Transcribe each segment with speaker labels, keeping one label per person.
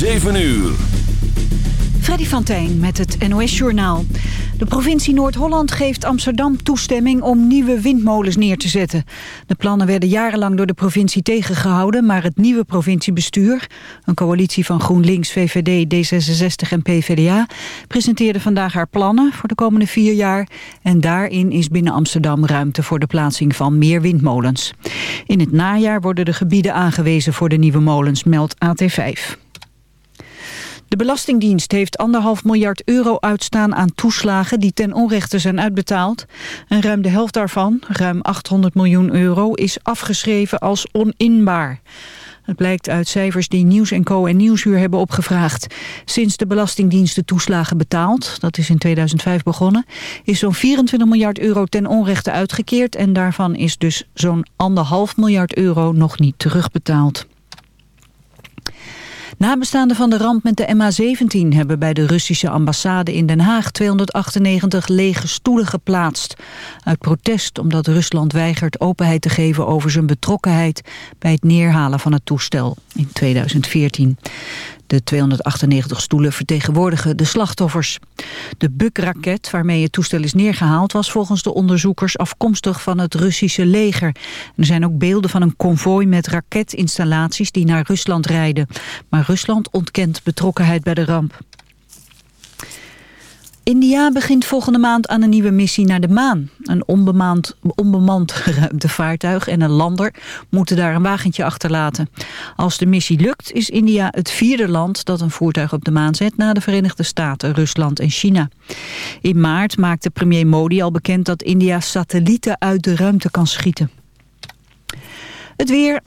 Speaker 1: 7 uur.
Speaker 2: Freddy van Tijn met het NOS-journaal. De provincie Noord-Holland geeft Amsterdam toestemming om nieuwe windmolens neer te zetten. De plannen werden jarenlang door de provincie tegengehouden... maar het nieuwe provinciebestuur, een coalitie van GroenLinks, VVD, D66 en PvdA... presenteerde vandaag haar plannen voor de komende vier jaar... en daarin is binnen Amsterdam ruimte voor de plaatsing van meer windmolens. In het najaar worden de gebieden aangewezen voor de nieuwe molens, meldt AT5. De Belastingdienst heeft anderhalf miljard euro uitstaan aan toeslagen die ten onrechte zijn uitbetaald. En ruim de helft daarvan, ruim 800 miljoen euro, is afgeschreven als oninbaar. Het blijkt uit cijfers die Nieuws Co en Nieuwsuur hebben opgevraagd. Sinds de Belastingdienst de toeslagen betaalt, dat is in 2005 begonnen... is zo'n 24 miljard euro ten onrechte uitgekeerd... en daarvan is dus zo'n anderhalf miljard euro nog niet terugbetaald. Nabestaanden van de ramp met de MH17 hebben bij de Russische ambassade in Den Haag 298 lege stoelen geplaatst. Uit protest omdat Rusland weigert openheid te geven over zijn betrokkenheid bij het neerhalen van het toestel in 2014. De 298 stoelen vertegenwoordigen de slachtoffers. De Buk-raket waarmee het toestel is neergehaald... was volgens de onderzoekers afkomstig van het Russische leger. Er zijn ook beelden van een konvooi met raketinstallaties... die naar Rusland rijden. Maar Rusland ontkent betrokkenheid bij de ramp. India begint volgende maand aan een nieuwe missie naar de maan. Een onbemand, onbemand ruimtevaartuig en een lander moeten daar een wagentje achterlaten. Als de missie lukt is India het vierde land dat een voertuig op de maan zet... na de Verenigde Staten, Rusland en China. In maart maakte premier Modi al bekend dat India satellieten uit de ruimte kan schieten. Het weer,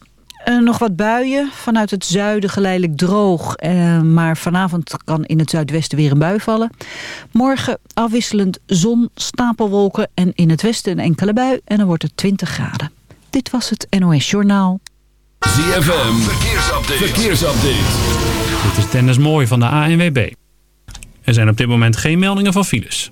Speaker 2: uh, nog wat buien, vanuit het zuiden geleidelijk droog. Uh, maar vanavond kan in het zuidwesten weer een bui vallen. Morgen afwisselend zon, stapelwolken en in het westen een enkele bui. En dan wordt het 20 graden. Dit was het NOS Journaal.
Speaker 1: ZFM, verkeersupdate. verkeersupdate.
Speaker 3: Dit is Dennis Mooi van de ANWB. Er zijn op dit moment geen meldingen van files.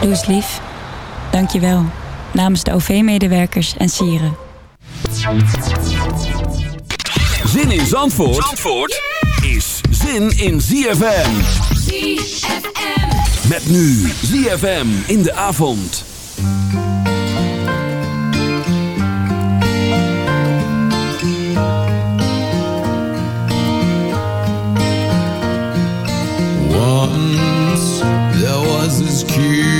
Speaker 4: Doe eens lief. Dank je wel. Namens de OV-medewerkers en sieren.
Speaker 1: Zin in Zandvoort, Zandvoort is zin in ZFM.
Speaker 5: ZFM.
Speaker 1: Met nu ZFM in de avond.
Speaker 6: Once there was this kid who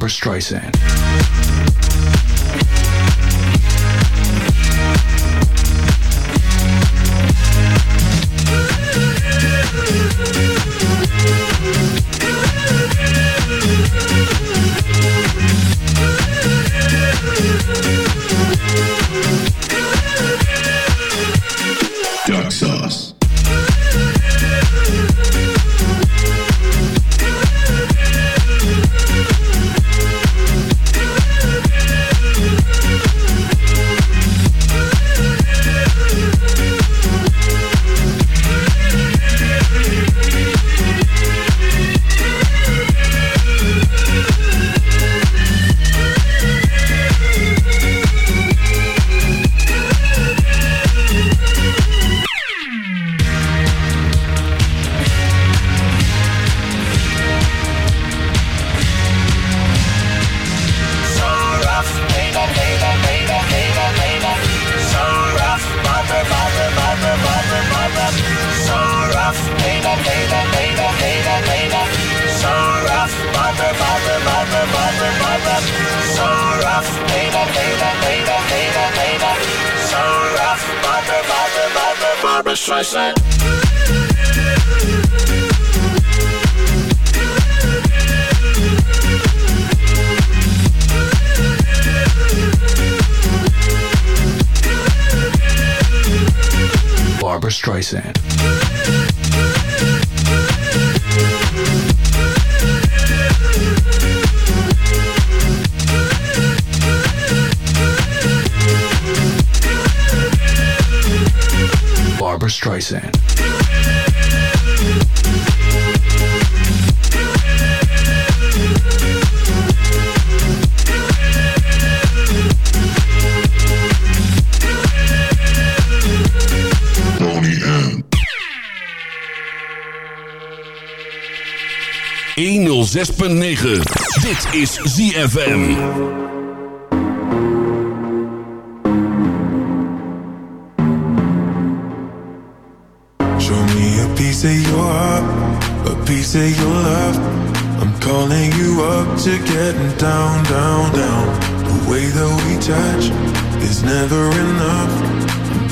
Speaker 7: Barbara Streisand.
Speaker 1: 106.9. Dit is ZFM.
Speaker 8: Show me a piece of your heart, a piece of your love. I'm calling you up to getting down, down, down. The way that we touch is never enough.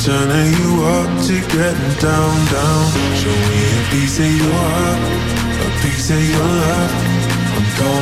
Speaker 8: Turning you up to getting down, down. Show me a piece of your heart, a piece of your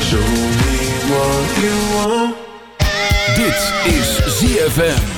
Speaker 8: Show me what you
Speaker 9: Dit is ZFM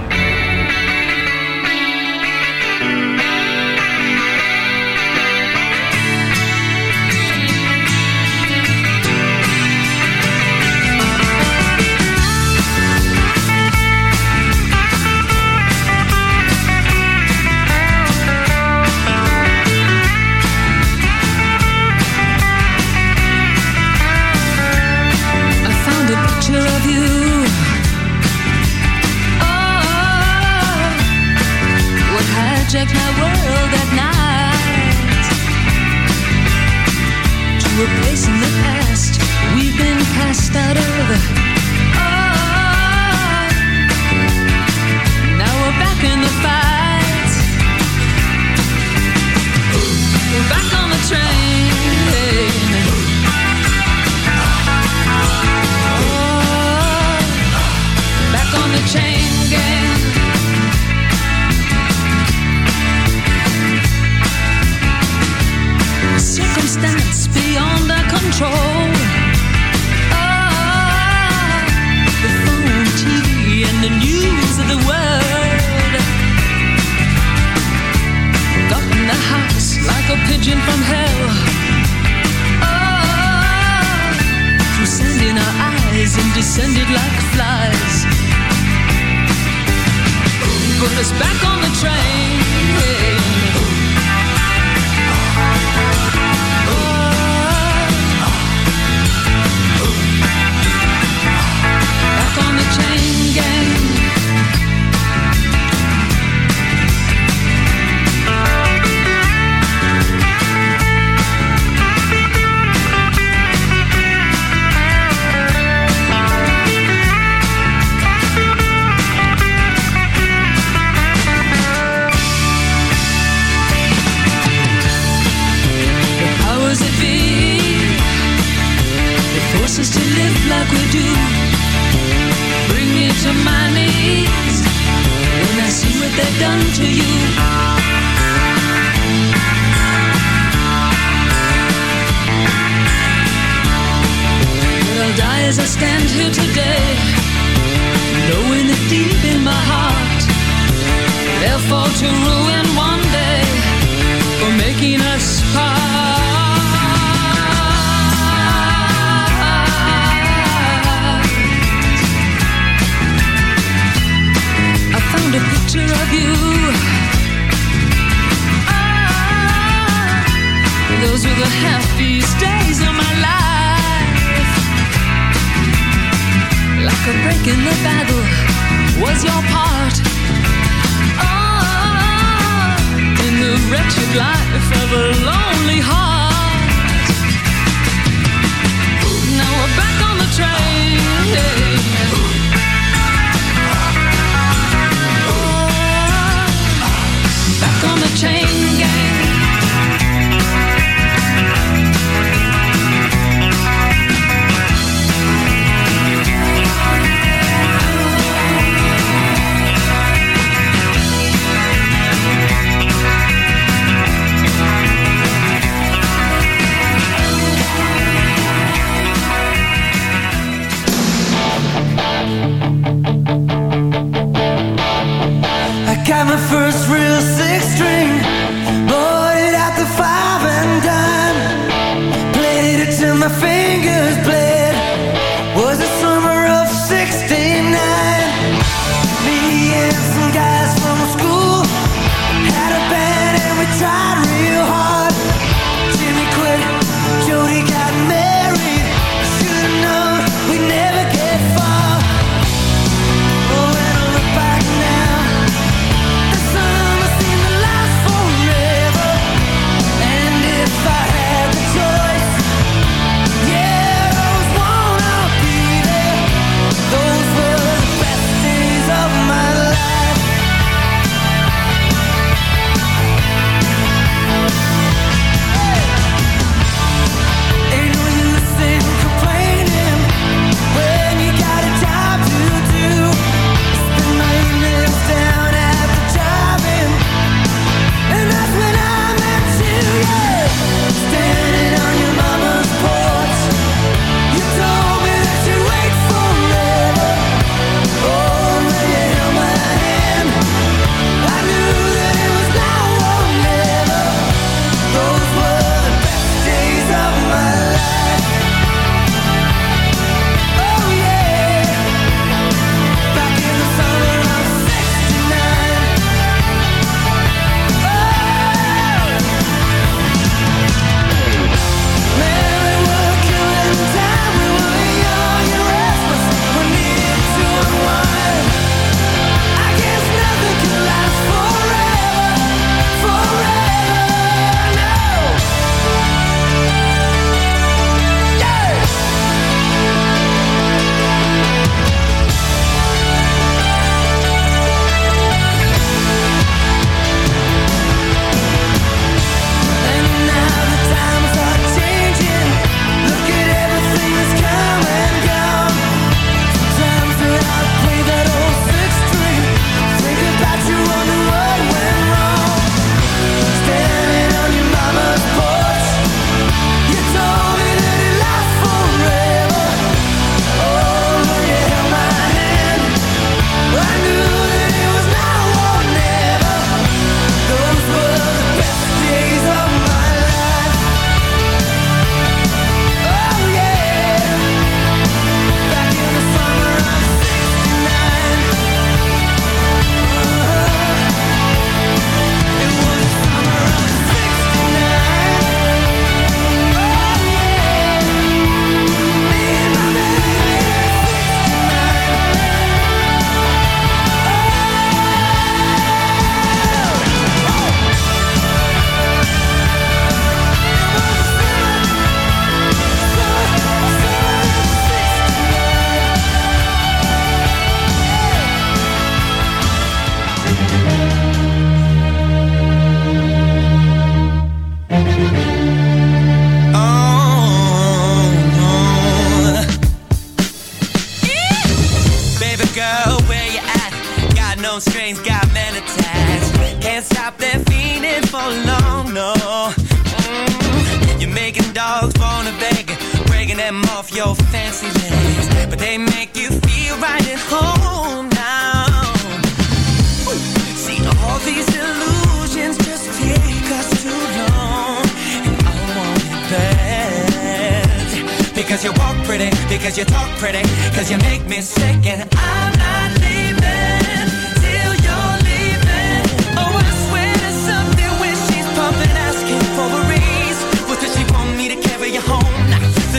Speaker 10: Pretty, because you talk pretty, because you make me sick, and I'm not leaving till you're leaving. Oh, I swear there's something when she's pumping, asking for a raise. What does she want me to carry you home?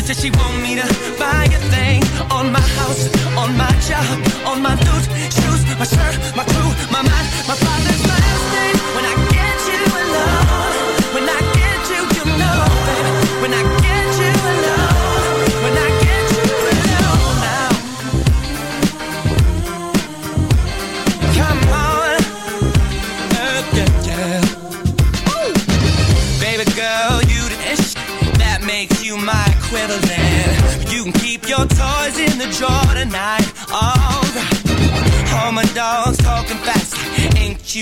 Speaker 10: Does she want me to buy a thing on my house, on my job, on my boots, shoes, my shirt, my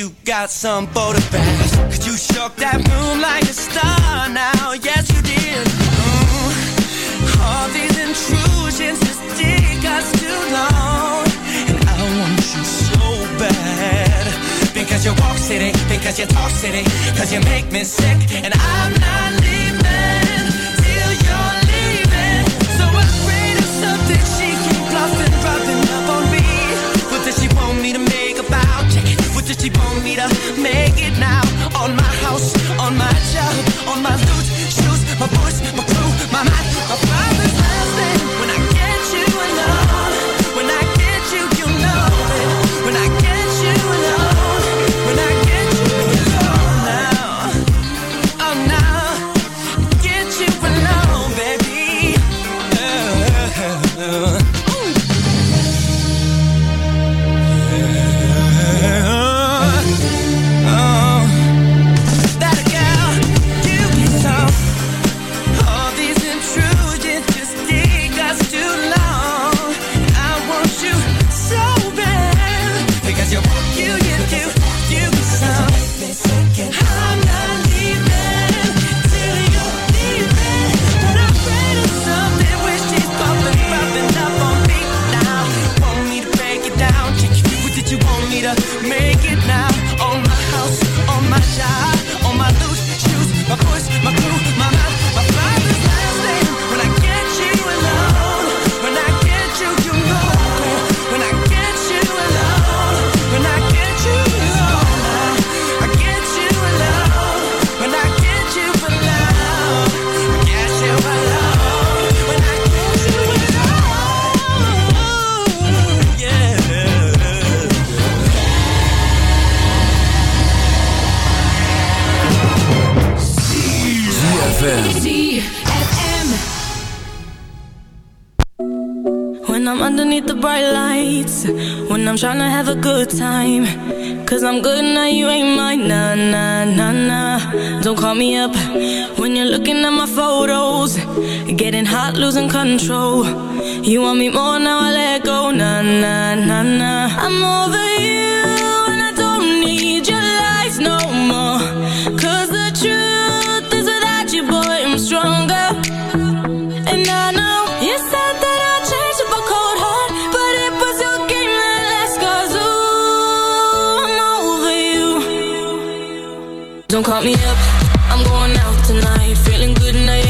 Speaker 10: you got some border bags? Cause you shook that room like a star now. Yes, you did. Mm. All these intrusions just take us too long. And I want you so bad. Because you walk city, because you talk city, cause you make me sick. And I'm not leaving till you're leaving. So afraid of something she keep bluffing, she want me to make it now? On my house, on my job, on my loot, shoes, my voice, my crew, my mind, my father's
Speaker 11: Hot, losing control. You want me more now, I let go. Nah, nah, nah, nah. I'm over you, and I don't need your lies no more. Cause the truth is without you, boy, I'm stronger. And I know you said that I'd change up a cold heart, but it was your game that last. Cause ooh, I'm over you. Don't call me up, I'm going out tonight. Feeling good now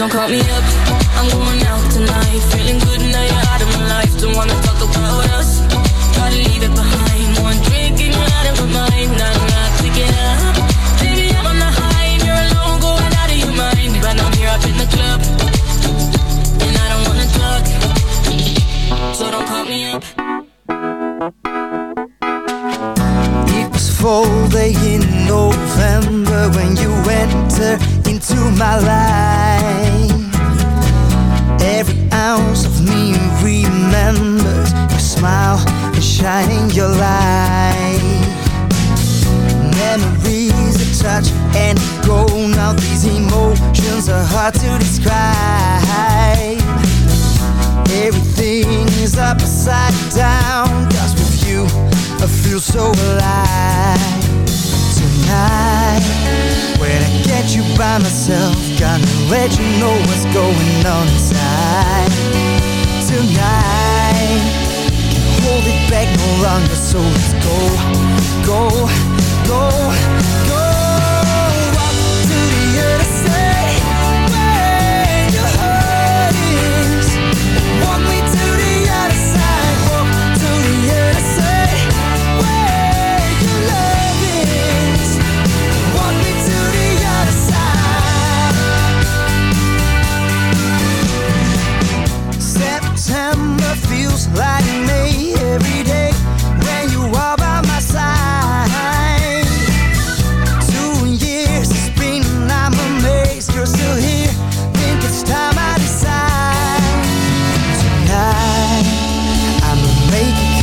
Speaker 11: Don't call me up. I'm going out tonight, feeling good now you're out of my life. Don't wanna talk about us. Gotta leave it behind. One drink and you're out of my mind. Not enough to get up. Baby, I'm on the high you're alone, going out of your mind. But I'm here up in the club, and I don't wanna talk. So don't call me up. It was
Speaker 9: fall day in November when you entered into my life. And your light. Memories that touch and go. Now these emotions are hard to describe. Everything is upside down. Cause with you, I feel so alive. Tonight, when I get you by myself, gonna let you know what's going on inside. Tonight, hold it back no longer, so let's go, go, go,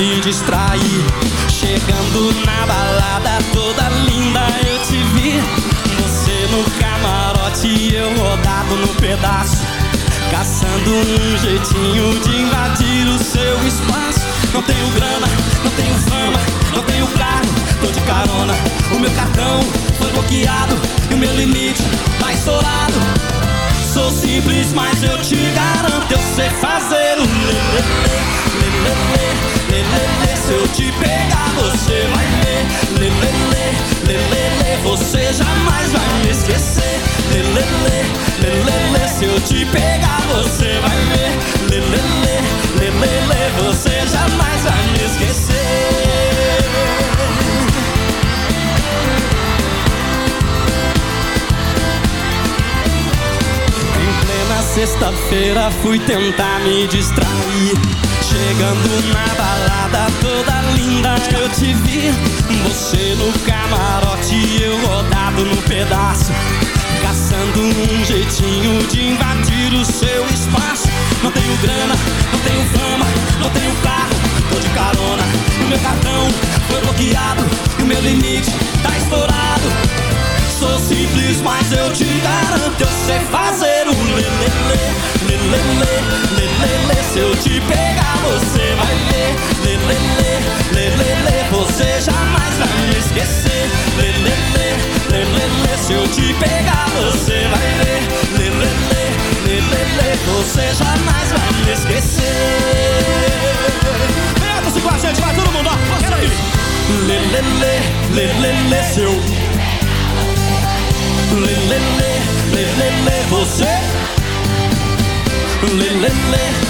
Speaker 9: me
Speaker 12: distrai. Fui tentar me distrair. Chegando na se eu te pegar, você vai ver. Lê, lê, lê, lê, lê, lê, você jamais vai me esquecer. Lê, lê, lê, lê, lê, lê, se eu te pegar, você vai ver. Lê, lê, lê, lê, lê, lê, você jamais vai me esquecer. Vem, música com a gente, vai todo mundo, ó, passa aí. Lê, lê, lê, lê, lê, lê, seu. Lê, lê, lê, lê, lê, lê, você. Lê, lê, lê.